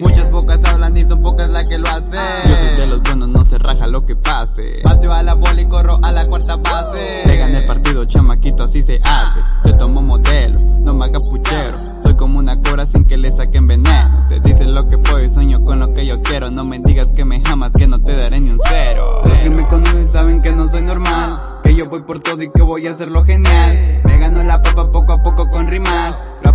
Muchas bocas hablan y son pocas las que lo hacen. Yo soy de los buenos, no se raja lo que pase. Patio a la bola y corro a la cuarta base. Le gané el partido, chamaquito, así se hace. Te tomo modelo, no me hagas puchero. Soy como una cobra sin que le saquen veneno. Se dice lo que puedo y sueño con lo que yo quiero. No me digas que me amas, que no te daré ni un cero. Los que me conocen saben que no soy normal. Que yo voy por todo y que voy a hacerlo genial. Me gano la papa poco a poco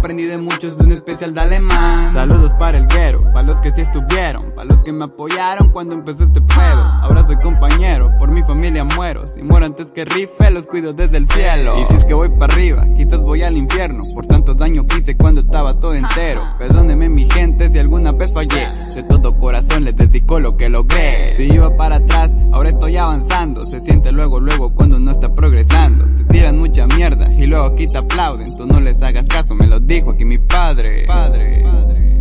aprendí de muchos, de un especial de alemán. Saludos para el guero, para los que sí estuvieron, para los que me apoyaron cuando empezó este pedo. Ahora soy compañero, por mi familia muero. Si muero antes que rife, los cuido desde el cielo. Y si es que voy para arriba, quizás voy al infierno. Por tanto daño que hice cuando estaba todo entero. Perdóneme mi gente si alguna vez fallé. De todo corazón les dedico lo que logré. Si iba para atrás, ahora estoy avanzando. Se siente luego, luego cuando no está progresando. Te tiran y luego aquí te aplauden. Tú no les hagas caso, me lo dijo aquí mi padre. Padre. padre.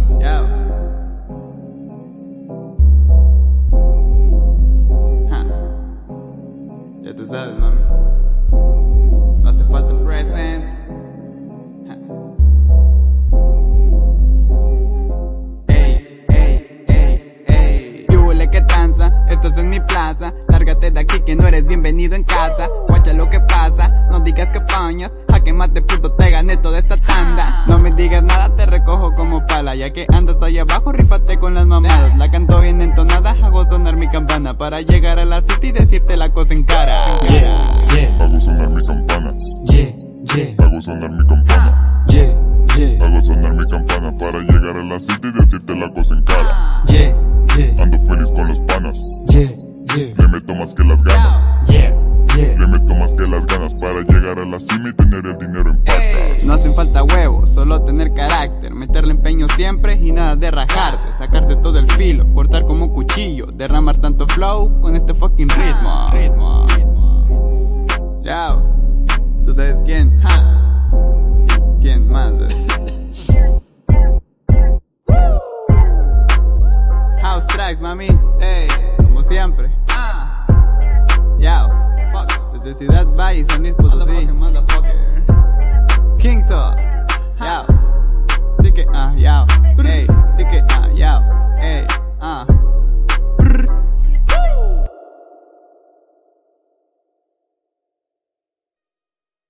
Ya tú sabes, mami. No hace falta present. Ey, ey, ey, ey. Que tranza, esto es en mi plaza. Lárgate de aquí que no eres bienvenido en casa. Guacha lo que digas que pañas. A que mate puto te gané toda esta tanda. No me digas nada, te recojo como pala. Ya que andas ahí abajo, rifate con las mamadas. La canto bien entonada, hago sonar mi campana. Para llegar a la city y decirte la cosa en cara. Yeah, yeah. Hago sonar mi campana. Yeah, yeah. Hago sonar mi campana. Yeah, yeah. Hago sonar mi campana para llegar a la city y decirte la cosa en cara. Yeah, yeah. Ando feliz con los panas. Yeah, yeah. Le meto más que las ganas. Para llegar a la cima y tener el dinero en pacas. No hacen falta huevos, solo tener carácter, meterle empeño siempre y nada de rajarte, sacarte todo el filo, cortar como cuchillo, derramar tanto flow con este fucking ritmo. Ritmo. Chao. ¿Tú sabes quién? Ja. ¿Quién más? House tracks, mami. Ey, como siempre. Chao. de Ciudad Valle, San Luis Potosí. Motherfucker, King Talk, yeah. Ticket, ah, yeah. yao. Ey, ticket, ah, yeah. yao. Ah.